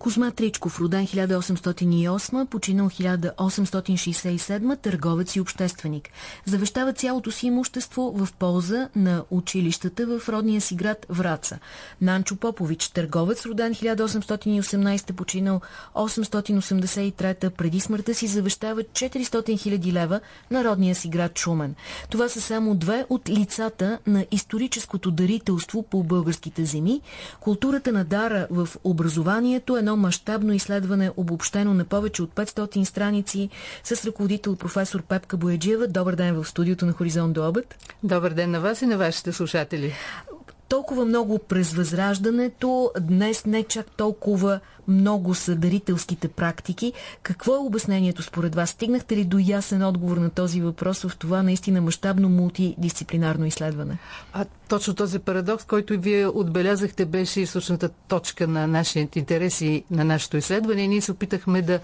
Козма Тричков, роден 1808, починал 1867, търговец и общественик. Завещава цялото си имущество в полза на училищата в родния си град Враца. Нанчо Попович, търговец, роден 1818, починал 883, преди смъртта си завещава 400 000 лева на родния си град Шумен. Това са само две от лицата на историческото дарителство по българските земи. Културата на дара в образованието е едно мащабно изследване, обобщено на повече от 500 страници с ръководител професор Пепка Бояджиева. Добър ден в студиото на Хоризонт до обед. Добър ден на вас и на вашите слушатели толкова много през възраждането, днес не чак толкова много са дарителските практики. Какво е обяснението според вас? Стигнахте ли до ясен отговор на този въпрос в това наистина мащабно мултидисциплинарно изследване? А точно този парадокс, който вие отбелязахте, беше източната точка на нашия интерес и на нашето изследване. Ние се опитахме да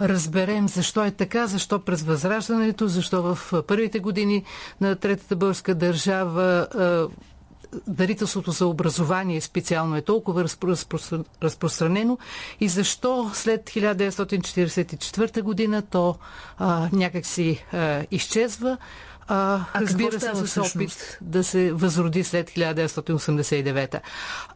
разберем защо е така, защо през Възраждането, защо в първите години на Третата българска държава дарителството за образование специално е толкова разпространено и защо след 1944 година то а, някакси а, изчезва. А, а разбира се, с опит да се възроди след 1989.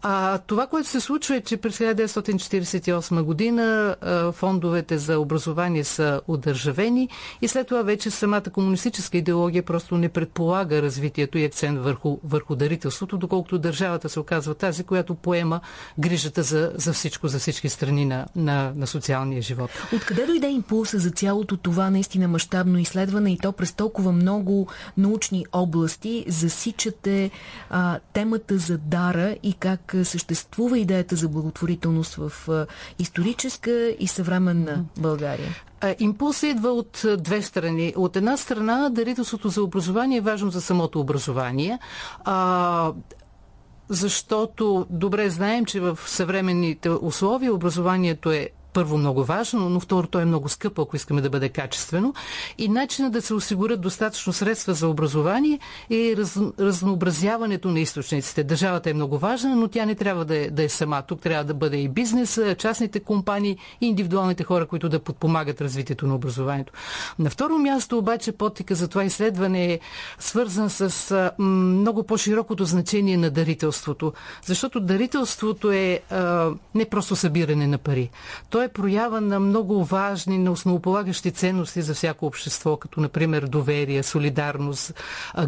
А, това, което се случва е, че през 1948 година а, фондовете за образование са удържавени и след това вече самата комунистическа идеология просто не предполага развитието и акцент върху, върху дарителството, доколкото държавата се оказва тази, която поема грижата за, за всичко, за всички страни на, на, на социалния живот. Откъде дойде импулса за цялото това наистина мащабно изследване и то през толкова много научни области засичате а, темата за дара и как съществува идеята за благотворителност в а, историческа и съвременна България? Импулс идва от две страни. От една страна, дарителството за образование е важно за самото образование. А, защото добре знаем, че в съвременните условия образованието е първо много важно, но второ то е много скъпо, ако искаме да бъде качествено. И начинът да се осигурят достатъчно средства за образование е раз, разнообразяването на източниците. Държавата е много важна, но тя не трябва да е, да е сама. Тук трябва да бъде и бизнеса, частните компании и индивидуалните хора, които да подпомагат развитието на образованието. На второ място обаче подтика за това изследване е свързан с много по-широкото значение на дарителството. Защото дарителството е а, не просто събиране на пари. То е проява на много важни, на основополагащи ценности за всяко общество, като например доверие, солидарност,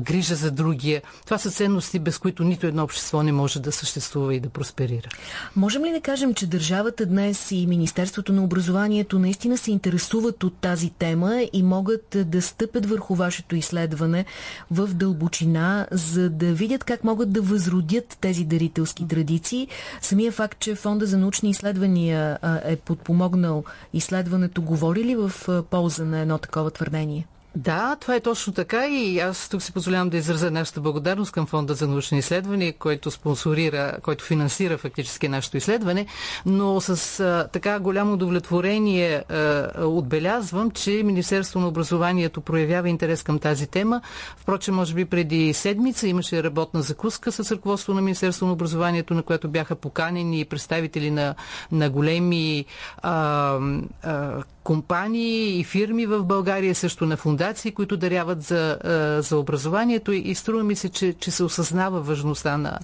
грижа за другия. Това са ценности, без които нито едно общество не може да съществува и да просперира. Можем ли да кажем, че държавата днес и Министерството на образованието наистина се интересуват от тази тема и могат да стъпят върху вашето изследване в дълбочина, за да видят как могат да възродят тези дарителски традиции? Самия факт, че Фонда за научни изследвания е подпомогнат подпомогнал изследването, говори ли в полза на едно такова твърдение? Да, това е точно така и аз тук си позволявам да изразя нашата благодарност към Фонда за научни изследвания, който спонсорира, който финансира фактически нашето изследване, но с а, така голямо удовлетворение а, отбелязвам, че Министерство на образованието проявява интерес към тази тема. Впрочем, може би преди седмица имаше работна закуска с ръководство на Министерство на образованието, на което бяха поканени представители на, на големи а, а, компании и фирми в България, също на фундации, които даряват за, за образованието и струва ми се, че, че се осъзнава важността на,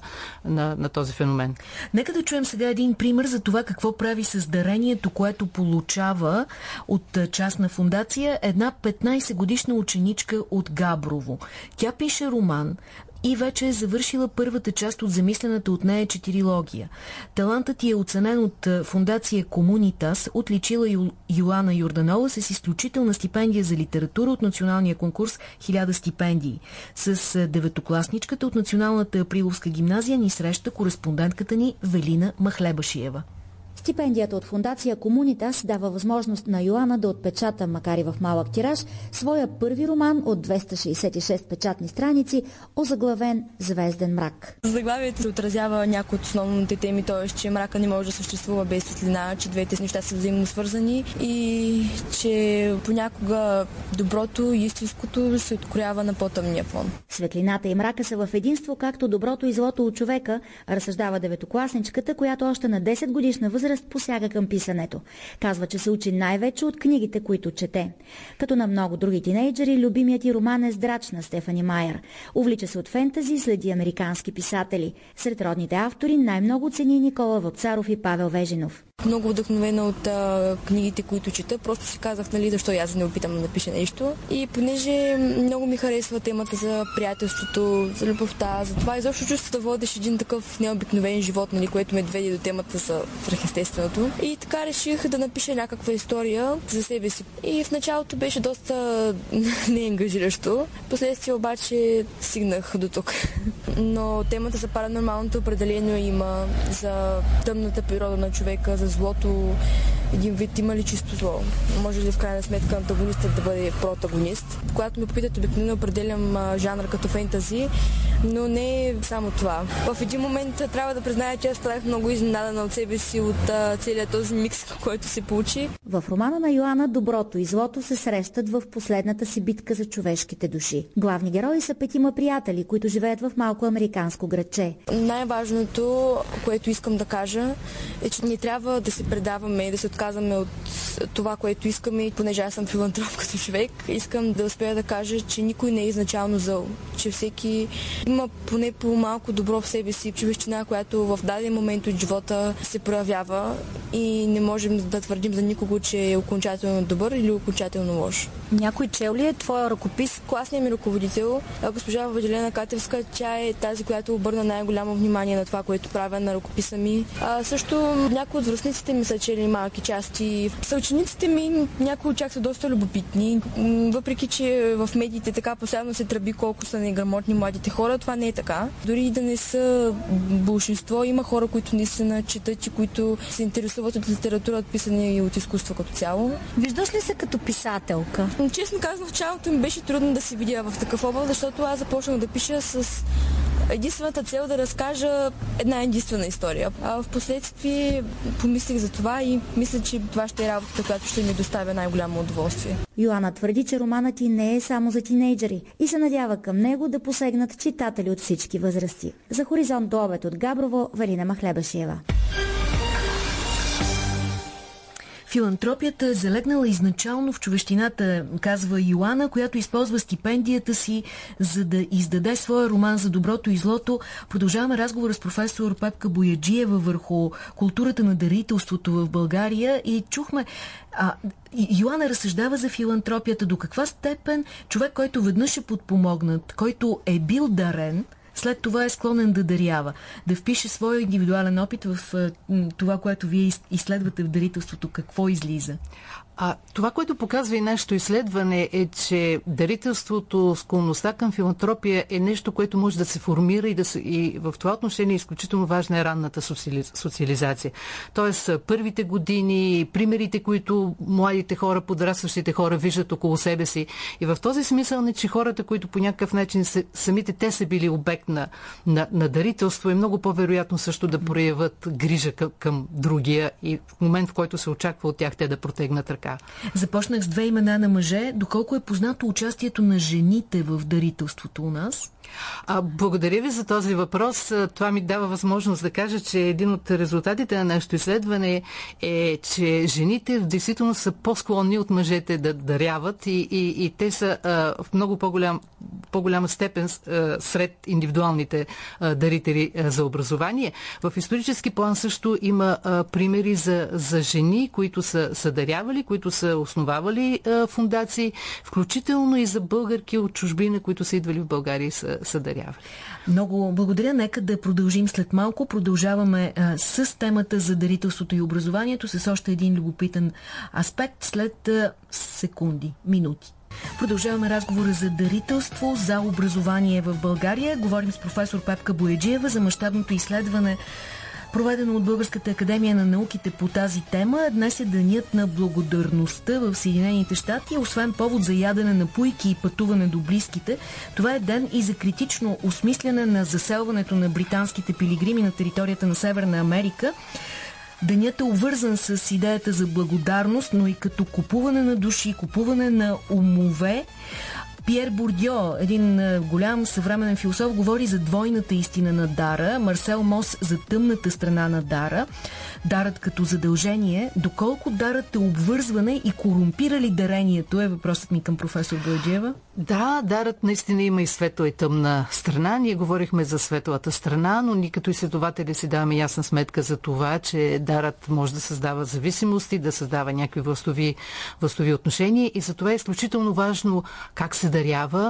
на, на този феномен. Нека да чуем сега един пример за това какво прави с дарението, което получава от частна фундация една 15 годишна ученичка от Габрово. Тя пише роман, и вече е завършила първата част от замислената от нея четирилогия. Талантът ти е оценен от фундация Комунитас, отличила Ю... Йоана Йорданова с изключителна стипендия за литература от националния конкурс 1000 стипендии. С деветокласничката от Националната априловска гимназия ни среща кореспондентката ни Велина Махлебашиева. Стипендията от фундация Комунитас дава възможност на Йоана да отпечата, макар и в малък тираж, своя първи роман от 266 печатни страници, озаглавен «Звезден мрак». Заглавието отразява някои от основните теми, т.е. че мрака не може да съществува без светлина, че двете неща са взаимно свързани и че понякога доброто и истинското се откроява на по-тъмния фон. Светлината и мрака са в единство, както доброто и злото от човека, разсъждава деветокласничката, която още на 10 годишна възраст възраст посяга към писането. Казва, че се учи най-вече от книгите, които чете. Като на много други тинейджери, любимият и роман е Здрач на Стефани Майер. Увлича се от фентази и следи американски писатели. Сред родните автори най-много цени Никола Вапцаров и Павел Вежинов. Много вдъхновена от а, книгите, които чета. Просто си казах, нали, защо аз не опитам да напиша нещо. И понеже много ми харесва темата за приятелството, за любовта, за това изобщо чувство да водиш един такъв необикновен живот, нали, което ме доведе до темата за свръхестественото. И така реших да напиша някаква история за себе си. И в началото беше доста неангажиращо. Последствие обаче стигнах до тук. Но темата за паранормалното определено има за тъмната природа на човека, за злото, един вид има ли чисто зло? Може ли в крайна сметка антагонистът да бъде протагонист? Когато ме попитат, обикновено определям а, жанр като фентази, но не само това. В един момент трябва да призная, че аз станах много изненадана от себе си, от целият този микс, който се получи. В романа на Йоанна доброто и злото се срещат в последната си битка за човешките души. Главни герои са петима приятели, които живеят в малко американско градче. Най-важното, което искам да кажа, е, че не трябва да се предаваме и да се отказваме от това, което искаме, понеже аз съм филантроп като човек, искам да успея да кажа, че никой не е изначално зъл, че всеки има поне по малко добро в себе си, човещина, която в даден момент от живота се проявява и не можем да твърдим за никого, че е окончателно добър или окончателно лош. Някой чел ли е твоя ръкопис? Класният ми ръководител, госпожа Ваделена Катевска, тя е тази, която обърна най-голямо внимание на това, което правя на ръкописа ми. А, също някои от връзниците ми са чели малки части. Съучениците ми, някои от тях са доста любопитни, въпреки че в медиите така постоянно се тръби колко са неграмотни младите хора, това не е така. Дори и да не са большинство, има хора, които наистина четат и които се интересуват от литература, от писане и от изкуство като цяло. Виждаш ли се като писателка? Честно казвам, в началото ми беше трудно да се видя в такъв област, защото аз започнах да пиша с единствената цел да разкажа една единствена история. А в последствие помислих за това и мисля, че това ще е работата, която ще ми доставя най-голямо удоволствие. Йоанна твърди, че романът ти не е само за тинейджери и се надява към него да посегнат читатели от всички възрасти. За Хоризонт до обед от Габрово, Валина Махлебашева. Филантропията е залегнала изначално в човещината, казва Йоана, която използва стипендията си, за да издаде своя роман за доброто и злото. Продължаваме разговора с професор Пепка Бояджиева върху културата на дарителството в България и чухме а, Йоанна разсъждава за филантропията. До каква степен човек, който веднъж е подпомогнат, който е бил дарен, след това е склонен да дарява, да впише своя индивидуален опит в това, което вие изследвате в дарителството, какво излиза? А това, което показва и нашето изследване е, че дарителството, склонността към филантропия е нещо, което може да се формира и, да се, и в това отношение е изключително важна е ранната социализация. Тоест, първите години, примерите, които младите хора, подрастващите хора виждат около себе си. И в този смисъл не, че хората, които по някакъв начин се, самите те са били обект на, на, на дарителство, е много по-вероятно също да проявят грижа към, към другия и в момент, в който се очаква от тях те да протегнат ръка така. Започнах с две имена на мъже. Доколко е познато участието на жените в дарителството у нас? А, благодаря ви за този въпрос. Това ми дава възможност да кажа, че един от резултатите на нашето изследване е, че жените действително са по-склонни от мъжете да даряват и, и, и те са а, в много по-голям, по-голяма степен а, сред индивидуалните а, дарители а, за образование. В исторически план също има а, примери за, за жени, които са, са дарявали, които са основавали фундации, включително и за българки от чужбина, които са идвали в България и са, са дарявали. Много благодаря. Нека да продължим след малко. Продължаваме а, с темата за дарителството и образованието с още един любопитен аспект след а, секунди, минути. Продължаваме разговора за дарителство, за образование в България. Говорим с професор Пепка Бояджиева за мащабното изследване проведено от Българската академия на науките по тази тема. Днес е денят на благодарността в Съединените щати. Освен повод за ядене на пуйки и пътуване до близките, това е ден и за критично осмисляне на заселването на британските пилигрими на територията на Северна Америка. Денят е обвързан с идеята за благодарност, но и като купуване на души, купуване на умове. Пьер Бурдьо, един голям съвременен философ, говори за двойната истина на дара. Марсел Мос за тъмната страна на дара. Дарът като задължение. Доколко дарът е обвързване и корумпира ли дарението е въпросът ми към професор Бълджиева. Да, дарът наистина има и светла и тъмна страна. Ние говорихме за светлата страна, но ние като изследователи си даваме ясна сметка за това, че дарът може да създава зависимости, да създава някакви властови, властови отношения и за това е изключително важно как се дарява,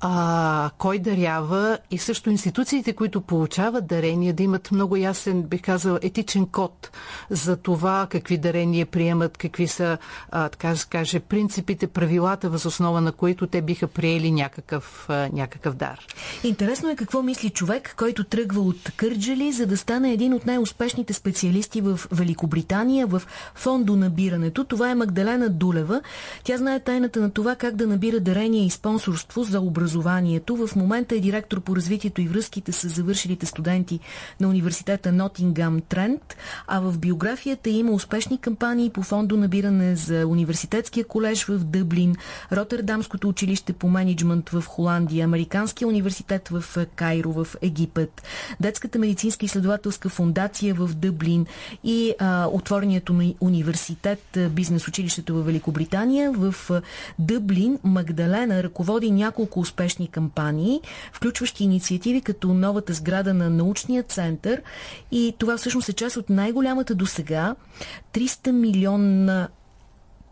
а, кой дарява и също институциите, които получават дарения, да имат много ясен, бих казал, етичен код за това какви дарения приемат, какви са, а, така да каже, принципите, правилата, възоснова на които те биха приели някакъв, а, някакъв дар. Интересно е какво мисли човек, който тръгва от Кърджали, за да стане един от най-успешните специалисти в Великобритания в фондонабирането. Това е Магдалена Дулева. Тя знае тайната на това как да набира дарение и спонсорство за образованието. В момента е директор по развитието и връзките с завършилите студенти на университета Нотингам Трент, а в биографията има успешни кампании по фондо набиране за университетския колеж в Дъблин, Роттердамското училище по менеджмент в Холандия, Американския университет в Кайро в Египет, Детската медицинска изследователска фундация в Дъблин и а, отворението на университет, бизнес училището в Великобритания. В Дъблин Магдалена ръководи няколко успешни кампании, включващи инициативи като новата сграда на научния център и това всъщност е част от най-голямата до сега 300 милиона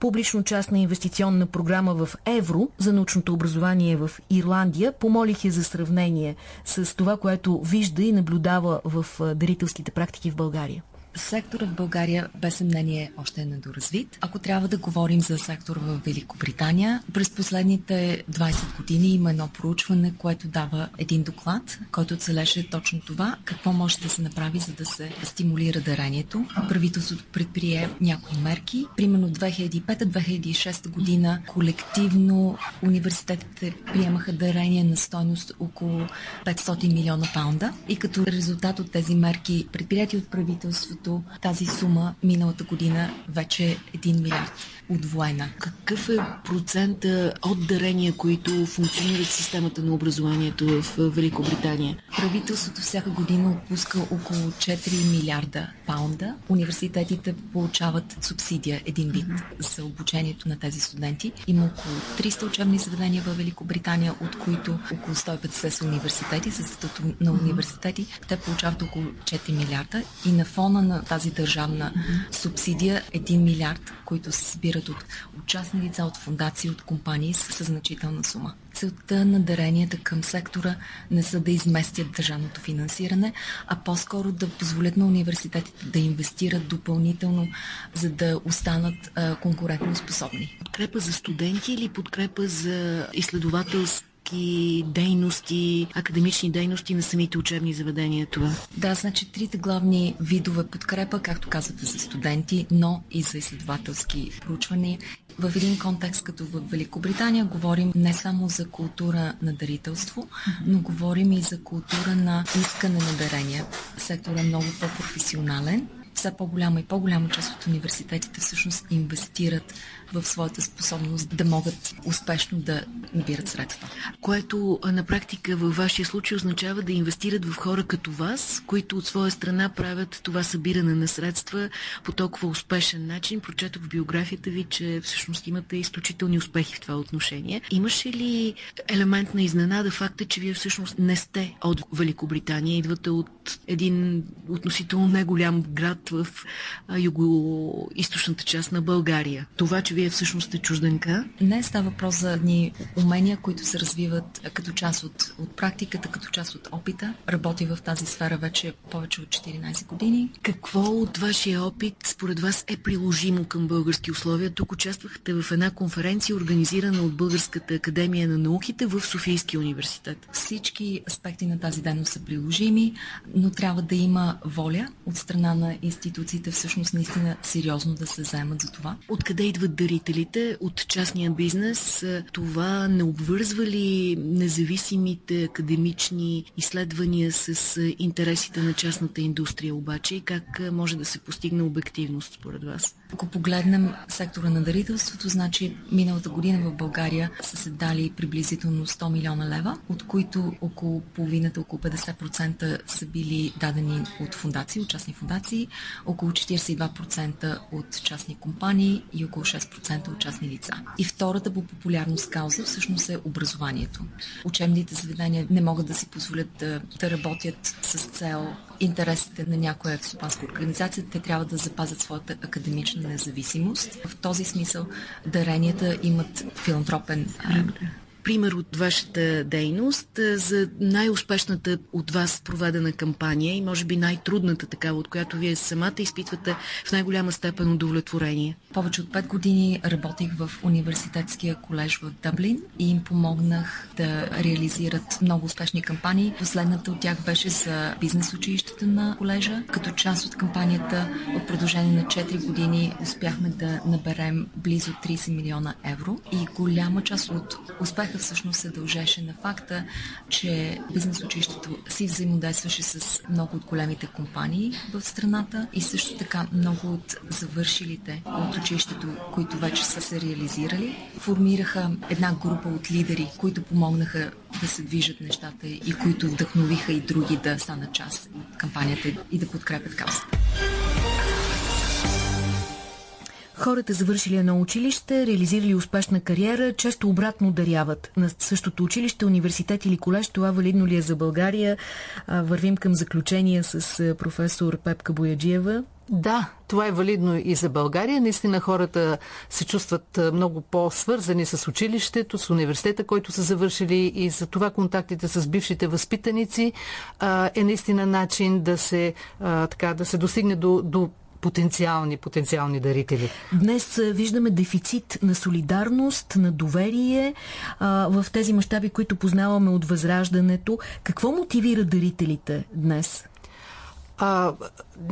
публично-частна инвестиционна програма в евро за научното образование в Ирландия. Помолих я за сравнение с това, което вижда и наблюдава в дарителските практики в България. Секторът в България без съмнение още е недоразвит. Ако трябва да говорим за сектор в Великобритания, през последните 20 години има едно проучване, което дава един доклад, който целеше точно това, какво може да се направи, за да се стимулира дарението. Правителството предприе някои мерки. Примерно 2005-2006 година колективно университетите приемаха дарение на стойност около 500 милиона паунда и като резултат от тези мерки предприяти от правителството като тази сума миналата година вече е 1 милиард удвоена. Какъв е процента от дарения, които функционират в системата на образованието в Великобритания? Правителството всяка година отпуска около 4 милиарда паунда. Университетите получават субсидия един вид за обучението на тези студенти. Има около 300 учебни заведения в Великобритания, от които около 150 са университети, с статут на университети. Те получават около 4 милиарда и на фона на тази държавна субсидия 1 милиард, които се събират от, частни лица, от фундации, от компании с значителна сума. Целта на даренията към сектора не са да изместят държавното финансиране, а по-скоро да позволят на университетите да инвестират допълнително, за да останат конкурентно способни. Подкрепа за студенти или подкрепа за изследователство? Практики, дейности, академични дейности на самите учебни заведения това? Да, значи трите главни видове подкрепа, както казвате, за студенти, но и за изследователски проучвания. В един контекст като в Великобритания говорим не само за култура на дарителство, но говорим и за култура на искане на дарения. Секторът е много по-професионален все по-голяма и по-голяма част от университетите всъщност инвестират в своята способност да могат успешно да набират средства. Което на практика във вашия случай означава да инвестират в хора като вас, които от своя страна правят това събиране на средства по толкова успешен начин. Прочетох в биографията ви, че всъщност имате изключителни успехи в това отношение. Имаше ли елемент на изненада факта, че вие всъщност не сте от Великобритания, идвате от един относително неголям град в юго-источната част на България? Това, че вие всъщност сте чужденка? Не става въпрос за едни умения, които се развиват като част от, от практиката, като част от опита. Работи в тази сфера вече повече от 14 години. Какво от вашия опит според вас е приложимо към български условия? Тук участвахте в една конференция, организирана от Българската академия на науките в Софийския университет. Всички аспекти на тази дейност са приложими, но трябва да има воля от страна на институциите всъщност наистина сериозно да се заемат за това. Откъде идват дарителите? От частния бизнес? Това не обвързва ли независимите академични изследвания с интересите на частната индустрия обаче и как може да се постигне обективност според вас? Ако погледнем сектора на дарителството, значи миналата година в България са се дали приблизително 100 милиона лева, от които около половината, около 50% са били дадени от фундации, от частни фундации, около 42% от частни компании и около 6% от частни лица. И втората по популярност кауза всъщност е образованието. Учебните заведения не могат да си позволят да, да работят с цел интересите на някоя стопанска организация, те трябва да запазят своята академична независимост. В този смисъл даренията имат филантропен пример от вашата дейност за най-успешната от вас проведена кампания и може би най-трудната такава, от която вие самата изпитвате в най-голяма степен удовлетворение? Повече от 5 години работих в университетския колеж в Дъблин и им помогнах да реализират много успешни кампании. Последната от тях беше за бизнес училищата на колежа. Като част от кампанията в продължение на 4 години успяхме да наберем близо 30 милиона евро и голяма част от успеха всъщност се дължеше на факта, че бизнес училището си взаимодействаше с много от големите компании в страната и също така много от завършилите от училището, които вече са се реализирали, формираха една група от лидери, които помогнаха да се движат нещата и които вдъхновиха и други да станат част от кампанията и да подкрепят каузата. Хората, завършили едно училище, реализирали успешна кариера, често обратно даряват на същото училище, университет или колеж. Това валидно ли е за България? Вървим към заключение с професор Пепка Бояджиева. Да, това е валидно и за България. Наистина хората се чувстват много по-свързани с училището, с университета, който са завършили и за това контактите с бившите възпитаници е наистина начин да се, така, да се достигне до, до потенциални, потенциални дарители. Днес виждаме дефицит на солидарност, на доверие а, в тези мащаби, които познаваме от възраждането. Какво мотивира дарителите днес? А,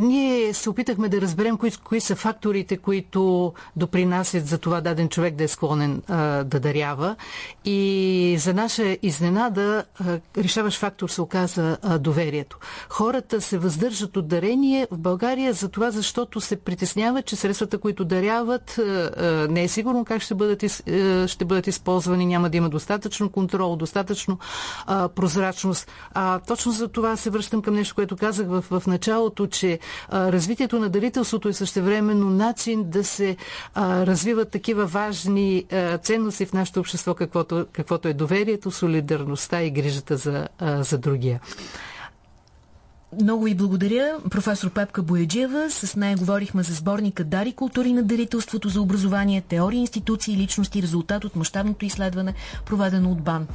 ние се опитахме да разберем кои, кои са факторите, които допринасят за това даден човек да е склонен а, да дарява. И за наша изненада а, решаващ фактор се оказа а, доверието. Хората се въздържат от дарение в България за това, защото се притесняват, че средствата, които даряват, а, а, не е сигурно как ще бъдат, из, а, ще бъдат използвани, няма да има достатъчно контрол, достатъчно а, прозрачност. А точно за това се връщам към нещо, което казах в, в началото, че а, развитието на дарителството е същевременно начин да се а, развиват такива важни а, ценности в нашето общество, каквото, каквото е доверието, солидарността и грижата за, а, за другия. Много ви благодаря, професор Пепка Бояджиева. С нея говорихме за сборника Дари култури на дарителството за образование, теории, институции и личности, резултат от мащабното изследване, проведено от БАН.